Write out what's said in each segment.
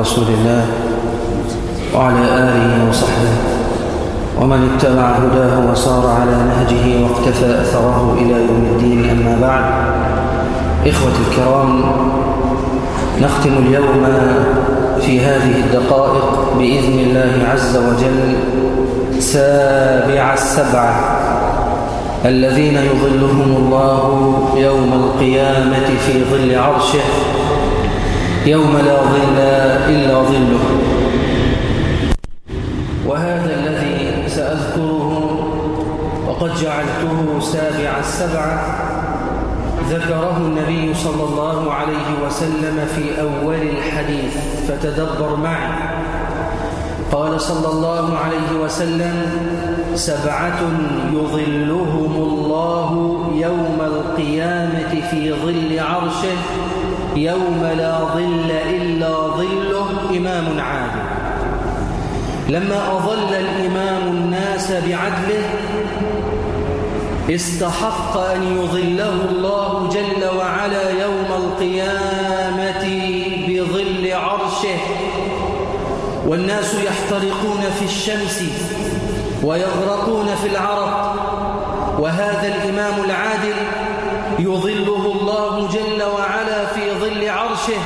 رسول الله وعلى آله وصحبه. ومن اتبع هداه وصار على نهجه واقتفى أثره إلى يوم الدين أما بعد. إخوة الكرام نختم اليوم في هذه الدقائق بإذن الله عز وجل سابع السبعة الذين يظلهم الله يوم القيامة في ظل عرشه. يوم لا ظل إلا ظله. وهذا الذي سأذكره وقد جعلته سابع السبعة ذكره النبي صلى الله عليه وسلم في أول الحديث فتدبر معي. قال صلى الله عليه وسلم سبعة يظلهم الله يوم القيامة في ظل عرشه يوم لا ظل إلا ظله إمام عادل. لما أظل الإمام الناس بعدله استحق أن يظله الله جل وعلا يوم القيامة بظل عرشه. والناس يحترقون في الشمس ويغرقون في العرق. وهذا الإمام العادل يظله الله جل وعلا في عرشه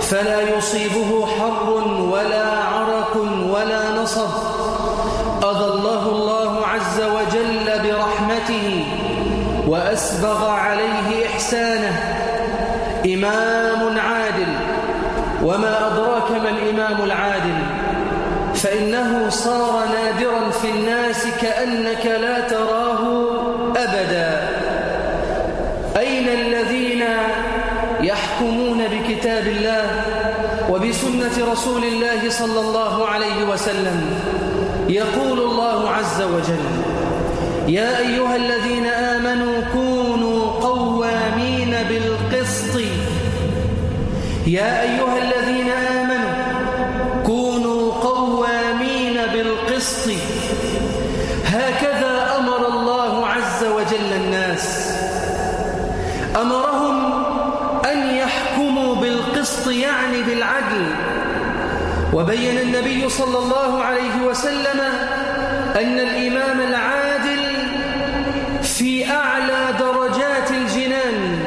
فلا يصيبه حر ولا عرق ولا نصب. أظله الله عز وجل برحمته وأسبغ عليه إحسانه. إمام عادل وما أدراك ما الإمام العادل؟ فإنه صار نادرا في الناس كأنك لا تراه أبدا أين الذين بكتاب الله وبسنة رسول الله صلى الله عليه وسلم. يقول الله عز وجل يا أيها الذين آمنوا كونوا قوامين بالقسط. يا أيها الذين آمنوا كونوا قوامين بالقسط. هكذا أمر الله عز وجل الناس. أمرهم يعني بالعدل. وبين النبي صلى الله عليه وسلم أن الإمام العادل في أعلى درجات الجنان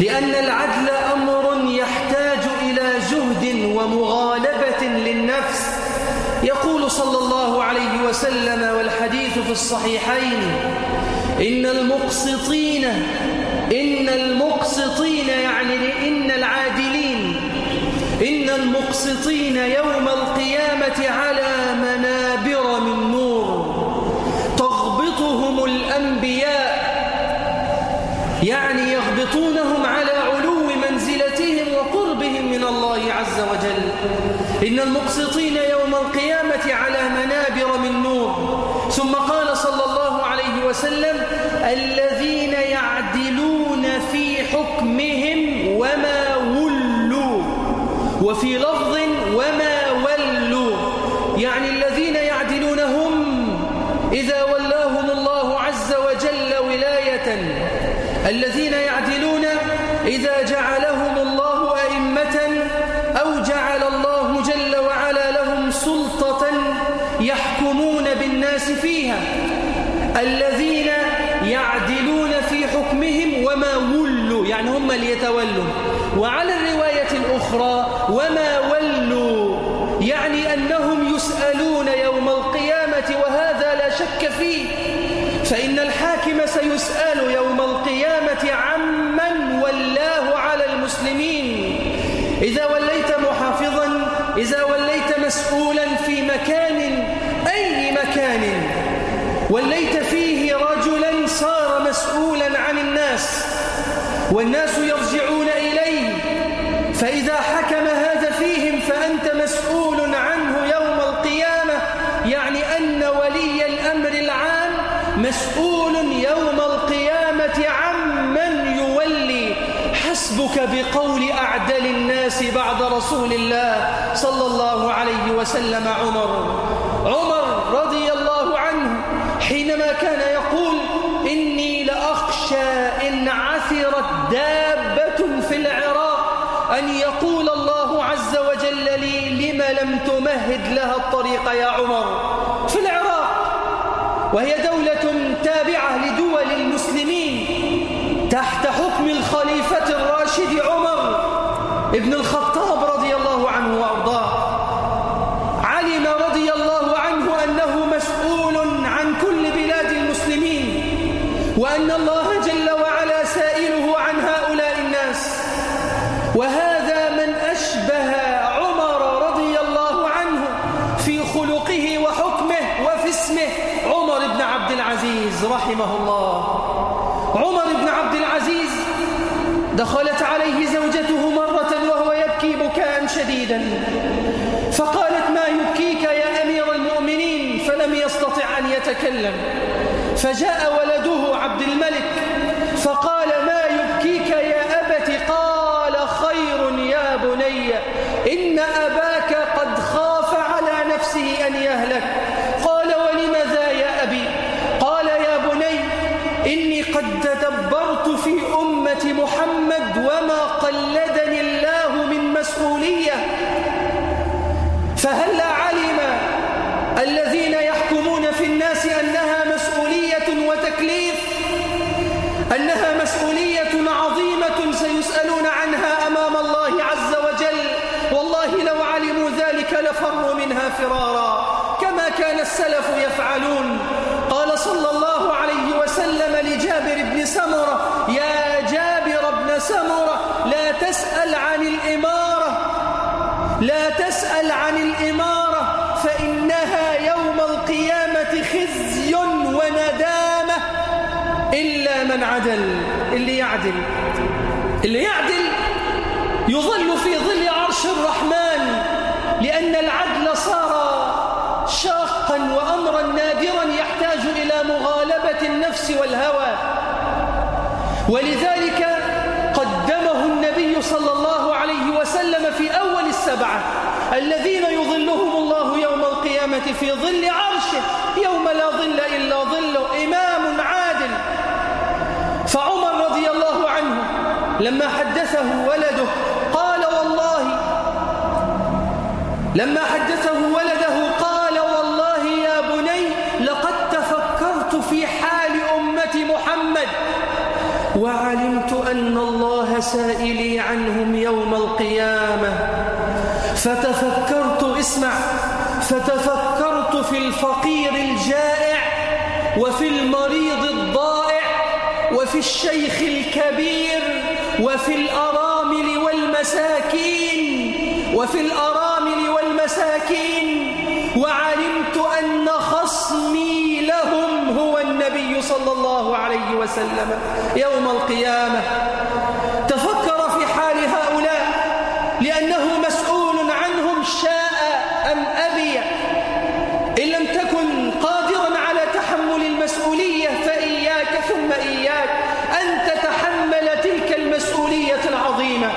لأن العدل أمر يحتاج إلى جهد ومغالبة للنفس. يقول صلى الله عليه وسلم والحديث في الصحيحين إن المقسطين إن المقسطين إن المقسطين يوم القيامة على منابر من نور تغبطهم الأنبياء يعني يغبطونهم على علو منزلتهم وقربهم من الله عز وجل. إن المقسطين يوم القيامة على منابر من نور. ثم قال صلى الله عليه وسلم الذين يعدلون في حكمهم وفي لفظ وما ولوا. يعني الذين يعدلون هم إذا ولاهم الله عز وجل ولاية. الذين يعدلون إذا جعلهم الله أئمة أو جعل الله جل وعلا لهم سلطة يحكمون بالناس فيها. الذين يعدلون في حكمهم وما ولوا. يعني هم اللي يتولوا. وعلى الرواية الأخرى وما ولوا يعني أنهم يسألون يوم القيامة وهذا لا شك فيه فإن الحاكم سيسأل يوم القيامة عمن ولاه على المسلمين. إذا وليت محافظا إذا وليت مسؤولا في مكان أي مكان؟ وليت فيه رجلا صار مسؤولا عن الناس والناس يرجعون إليه فإذا حكم هذا فيهم فأنت مسؤول عنه يوم القيامة يعني أن ولي الأمر العام مسؤول يوم القيامة عمن يولي حسبك أعدل الناس بعد رسول الله صلى الله عليه وسلم عمر. عمر رضي الله عنه حينما كان يقول إني لأخشى إن عثرت دابة في العراق أن يقول الله عز وجل لم لم تمهد لها الطريق يا عمر. في العراق وهي دولة تابعة لدول المسلمين تحت حكم الخليفة الراشد عمر. ابن الخطاب رضي الله عنه وأرضاه علم رضي الله عنه أنه مسؤول عن كل بلاد المسلمين وأن الله جل وعلا سائله عن هؤلاء الناس وهذا من أشبه عمر رضي الله عنه في خلقه وحكمه وفي اسمه عمر بن عبد العزيز رحمه الله. عمر بن عبد العزيز دخلت عليه زوجته شديدا فقالت ما يبكيك يا أمير المؤمنين؟ فلم يستطع أن يتكلم. فجاء ولده عبد الملك فقال ما يبكيك يا أبت؟ قال خير يا بني إن أباك قد خاف على نفسه أن يهلك. قال ولم ذا يا أبي؟ قال يا بني إني قد تدبرت في أمة محمد وما قلدني الله مسؤولية فهل علم الذين يحكمون في الناس أنها مسؤولية وتكليف؟ أنها مسؤولية عظيمة سيسألون عنها أمام الله عز وجل. والله لو علموا ذلك لفروا منها فرارا. كما كان السلف يفعلون قال صلى الله عليه وسلم لجابر بن سمرة يا جابر بن سمرة لا تسأل عن الإمارة لا تسأل عن الإمارة فإنها يوم القيامة خزي وندامة. إلا من عدل اللي يعدل. اللي يعدل يظل في ظل عرش الرحمن لأن العدل صار شاقا وأمرا نادرا يحتاج إلى مغالبة النفس والهوى. ولذلك قدمه النبي صلى الله عليه وسلم في أول السبعة. الذين يظلهم الله يوم القيامة في ظل عرشه يوم لا ظل إلا ظله إمام عادل. فعمر رضي الله عنه لما حدثه ولده قال والله لما حدثه ولده قال والله يا بني لقد تفكرت في حال أمة محمد وعلمت أن الله سائلي عنهم يوم القيامة. فتفكرت اسمع فتفكرت في الفقير الجائع وفي المريض الضائع وفي الشيخ الكبير وفي الأرامل والمساكين وفي الأرامل والمساكين. وعلمت أن خصمي لهم هو النبي صلى الله عليه وسلم. يوم القيامة تفكر في حال هؤلاء لأنه مسؤول عنهم شاء أم أبي إن لم تكن قادرا على تحمل المسؤولية فإياك ثم إياك أن تتحمل تلك المسؤولية العظيمة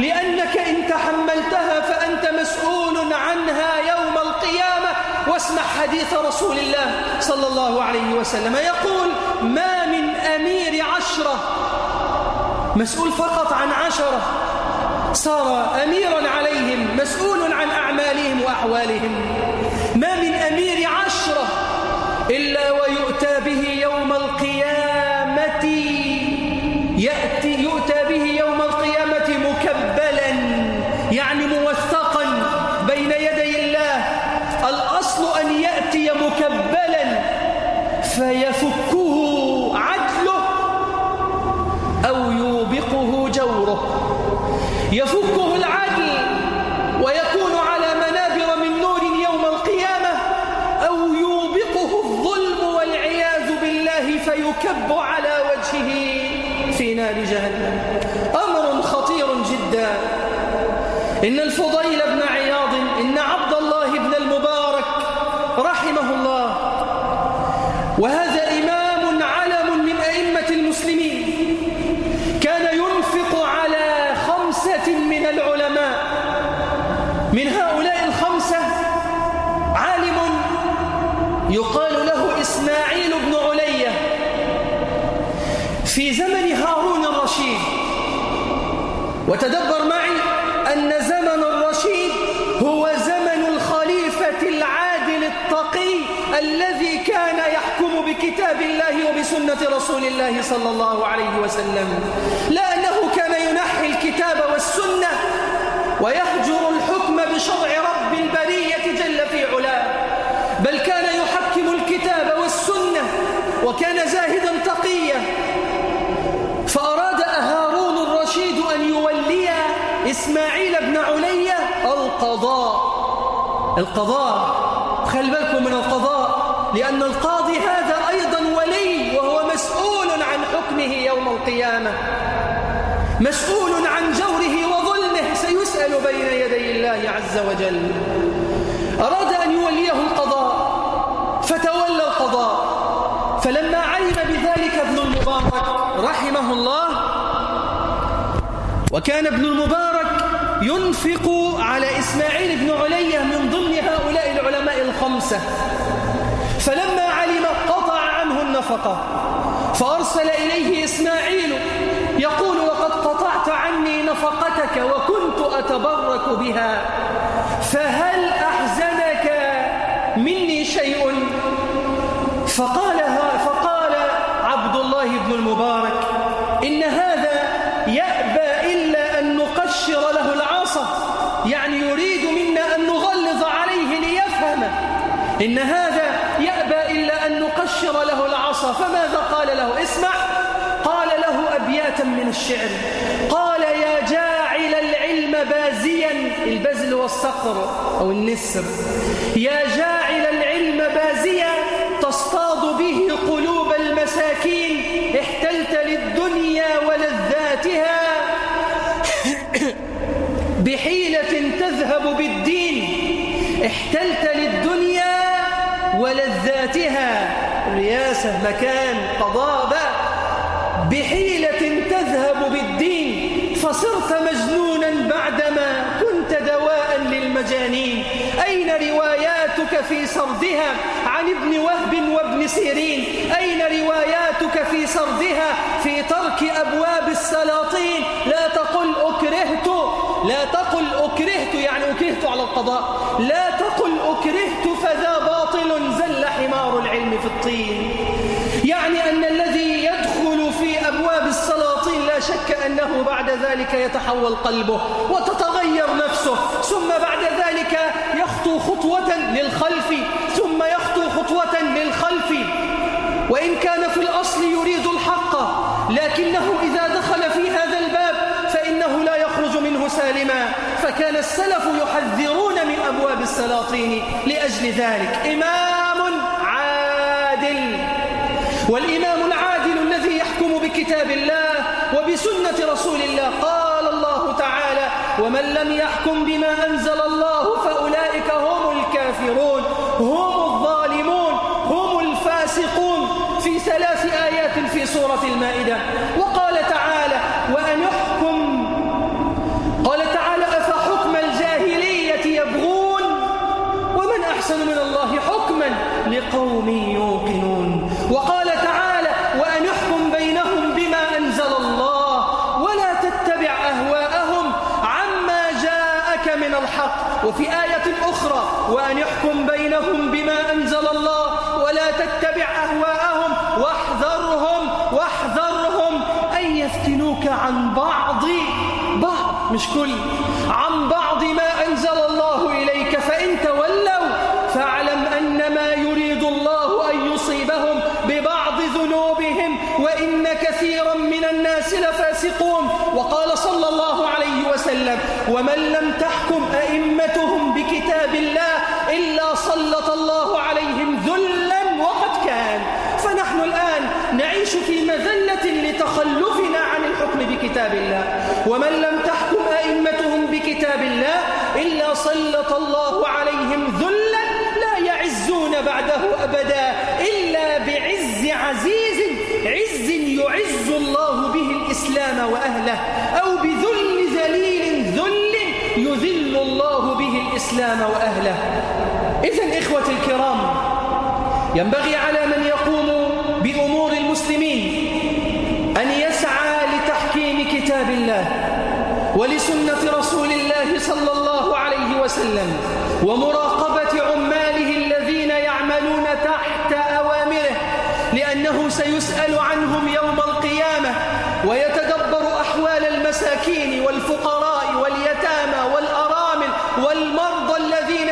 لأنك إن تحملتها فأنت مسؤول عنها يوم القيامة واسمع حديث رسول الله صلى الله عليه وسلم يقول ما من أمير عشرة مسؤول فقط عن عشرة صار أميرا عليهم مسؤول عن أعمالهم وأحوالهم. ما من يفكه العدل ويكون على منابر من نور يوم القيامة أو يوبقه الظلم والعياذ بالله فيكب على وجهه في نار جهنم. أمر خطير جدا. إن الفضيل إسماعيل بن علية في زمن هارون الرشيد. وتدبر معي أن زمن الرشيد هو زمن الخليفة العادل التقي الذي كان يحكم بكتاب الله وبسنة رسول الله صلى الله عليه وسلم. لأنه كان ينحي الكتاب والسنة وكان زاهدا تقيا فأراد هارون الرشيد أن يولي إسماعيل بن علية القضاء. القضاء خل بالكم من القضاء لأن القاضي هذا أيضا ولي وهو مسؤول عن حكمه يوم القيامة. مسؤول عن جوره وظلمه سيسأل بين يدي الله عز وجل. أراد أن يوليه القضاء فتولى القضاء فلما علم بذلك ابن المبارك رحمه الله وكان ابن المبارك ينفق على إسماعيل بن علية من ضمن هؤلاء العلماء الخمسة. فلما علم قطع عنه النفقة فأرسل إليه إسماعيل يقول وقد قطعت عني نفقتك وكنت أتبرك بها فهل أحزنك مني شيء؟ فقال, بن المبارك إن هذا يأبى إلا أن نقشر له العصا يعني يريد منا أن نغلظ عليه ليفهم إن هذا يأبى إلا أن نقشر له العصا فماذا قال له؟ اسمع قال له أبياتا من الشعر قال يا جاعل العلم بازيا البزل والصقر أو النسر. يا جاعل العلم بازيا تصطاد به قلوب المساكين احتلت للدنيا ولذاتها بحيلة تذهب بالدين. احتلت للدنيا ولذاتها رياسة مكان قضاء بحيلة تذهب بالدين. فصرت مجنونا بعدما كنت دواء للمجانين. أين رواياتك في سردها عن ابن وهب وابن سيرين؟ أين رواياتك في سردها في ترك أبواب السلاطين؟ لا تقل لا تقل أكرهت يعني أكرهت على القضاء. لا تقل أكرهت فذا باطل زل حمار العلم في الطين. يعني أن الذي يدخل في أبواب السلاطين لا شك أنه بعد ذلك يتحول قلبه وتتغير نفسه. ثم بعد ذلك يخطو خطوة للخلف ثم يخطو خطوة للخلف. وإن كان في الأصل يريد الحق لكنه إذا دخل في هذا الباب فإنه لا يخرج منه سالما فكان السلف يحذرون من أبواب السلاطين لأجل ذلك. إمام عادل. والإمام العادل الذي يحكم بكتاب الله وبسنة رسول الله قال الله تعالى ومن لم يحكم بما أنزل الله فأولئك هم الكافرون هم الظالمون هم الفاسقون في ثلاث آيات في سورة المائدة وقال تعالى وأن يحكم قال تعالى أفحكم الجاهلية يبغون ومن أحسن من الله حكما لقوم يوقنون. وقال تعالى وأن يحكم بينهم بما أنزل الله ولا تتبع أهواءهم عما جاءك من الحق. وفي آية أخرى وأن يحكم بينهم بما أنزل الله ولا تتبع أهواءهم واحذرهم واحذرهم أن يفتنوك عن بعض. بعض مش كل عن بعض ما أنزل الله إليك فإن تولوا فاعلم أن ما يريد الله أن يصيبهم ببعض ذنوبهم وإن كثيرا من الناس لفاسقون. وقال صلى الله عليه وسلم ومن لم تحكم أئمتهم بكتاب الله إلا سلط الله عليهم ذلا وقد كان. فنحن الآن نعيش في مذلة لتخلفنا عن الحكم بكتاب الله. ومن لم تحكم أئمتهم بكتاب الله إلا سلط الله عليهم ذلا لا يعزون بعده أبدا إلا بعز عزيز عز يعز الله به الإسلام وأهله أو بذل ذليل ذل يذل الله به الإسلام وأهله. إذا إخوة الكرام ينبغي على من يقوم بأمور المسلمين أن يسعى لتحكيم كتاب الله ولسنة رسول الله صلى الله عليه وسلم ومراقبة عماله الذين يعملون تحت لأنه سيسأل عنهم يوم القيامة ويتدبر أحوال المساكين والفقراء واليتامى والأرامل والمرضى الذين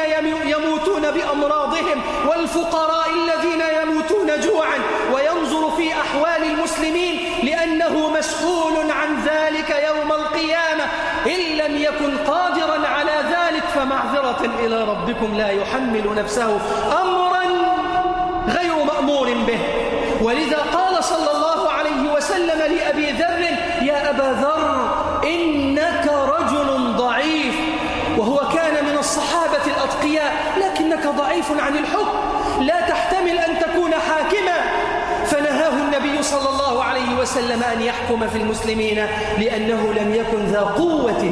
يموتون بأمراضهم والفقراء الذين يموتون جوعا وينظر في أحوال المسلمين لأنه مسؤول عن ذلك يوم القيامة. إن لم يكن قادرا على ذلك فمعذرة إلى ربكم لا يحمل نفسه أمرا غير مأمور به. ولذا قال صلى الله عليه وسلم لأبي ذر يا أبا ذر إنك رجل ضعيف. وهو كان من الصحابة الأتقياء لكنك ضعيف عن الحكم لا تحتمل أن تكون حاكما. فنهاه النبي صلى الله عليه وسلم أن يحكم في المسلمين لأنه لم يكن ذا قوة.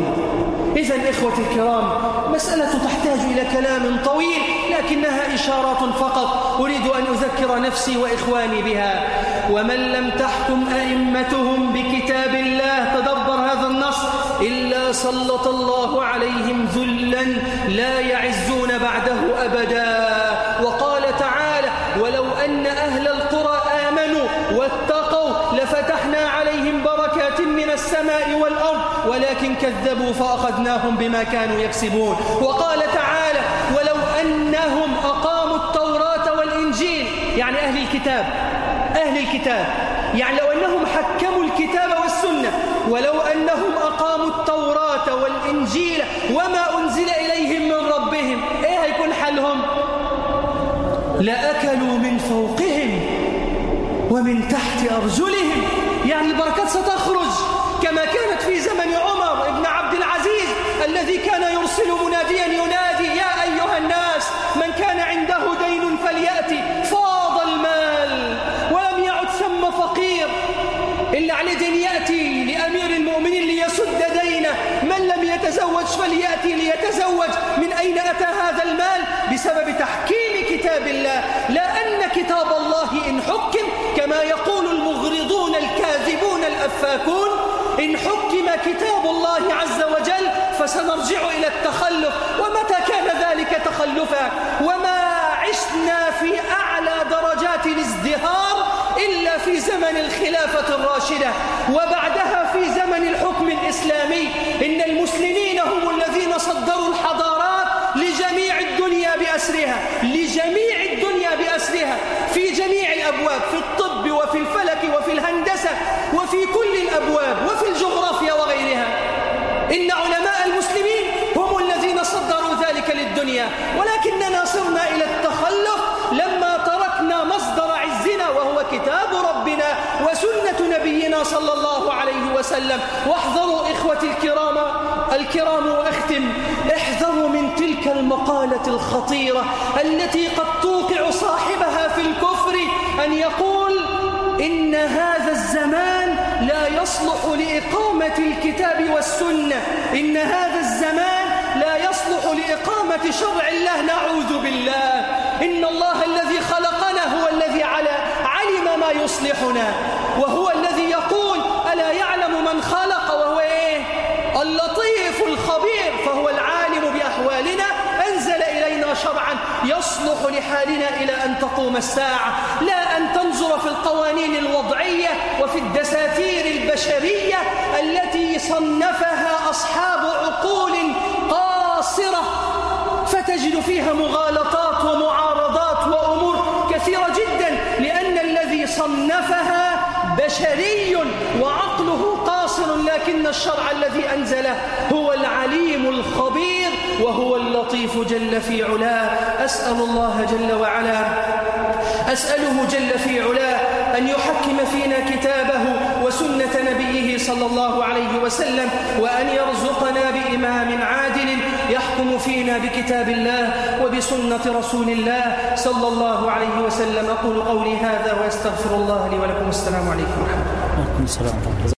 إذا إخوة الكرام مسألة تحتاج إلى كلام طويل لكنها إشارات فقط. أريد أن أذكر نفسي وإخواني بها. ومن لم تحكم أئمتهم بكتاب الله تدبر هذا النص إلا سلط الله عليهم ذلا لا يعزون بعده أبدا. وقال تعالى ولو أن أهل القرى آمنوا واتقوا لفتحنا من السماء والأرض ولكن كذبوا فأخذناهم بما كانوا يكسبون. وقال تعالى ولو أنهم أقاموا التوراة والإنجيل يعني أهل الكتاب أهل الكتاب. يعني لو أنهم حكموا الكتاب والسنة ولو أنهم أقاموا التوراة والإنجيل وما أنزل إليهم من ربهم إيه هيكون حلهم؟ لأكلوا من فوقهم ومن تحت أرجلهم. يعني البركات ستخرج كما كانت في زمن عمر بن عبد العزيز الذي كان يرسل مناديا ينادي يا أيها الناس من كان عنده دين فليأتي فاض المال ولم يعد ثم فقير إلا عليه دين يأتي لأمير المؤمنين ليسد دينه من لم يتزوج فليأتي ليتزوج من أين أتى هذا المال؟ بسبب تحكيم كتاب الله لا أن كتاب الله إن حكم كما يقول الأفاكون إن حكم كتاب الله عز وجل فسنرجع إلى التخلف. ومتى كان ذلك تخلفا؟ وما عشنا في أعلى درجات الازدهار إلا في زمن الخلافة الراشدة. وبعدها في زمن الحكم الإسلامي. إن المسلمين هم الذين صدروا الحضارات لجميع الدنيا بأسرها لجميع الدنيا بأسرها في جميع الأبواب في الطب وفي الفلك وفي الهندسة وفي كل الأبواب وفي الجغرافيا وغيرها إن علماء المسلمين هم الذين صدروا ذلك للدنيا ولكننا صرنا إلى التخلف لما تركنا مصدر عزنا وهو كتاب ربنا وسنة نبينا صلى الله عليه وسلم. واحذروا إخوتي الكرام. الكرام وأختم احذروا من تلك المقالة الخطيرة التي قد توقع صاحبها في الكفر أن يقول إن هذا الزمان لا يصلح لإقامة الكتاب والسنة. إن هذا الزمان لا يصلح لإقامة شرع الله. نعوذ بالله. إن الله الذي خلقنا هو الذي على علم ما يصلحنا وهو الذي يقول من خلق وهو إيه؟ اللطيف الخبير فهو العالم بأحوالنا. أنزل إلينا شرعا يصلح لحالنا إلى أن تقوم الساعة لا أن تنظر في القوانين الوضعية وفي الدساتير البشرية التي صنفها أصحاب عقول قاصرة. فتجد فيها مغالطات ومعارضات وأمور كثيرة جدا لأن الذي صنفها بشري وعقله قاصر لكن الشرع الذي أنزله هو العليم الخبير وهو اللطيف جل في علاه. أسأل الله جل وعلا أسأله جل في علاه أن يحكم فينا كتابه وسنة نبيه صلى الله عليه وسلم وأن يرزقنا بإمام عادل يحكم فينا بكتاب الله وبسنة رسول الله صلى الله عليه وسلم. أقول قولي هذا وأستغفر الله لي ولكم. السلام عليكم ورحمة الله.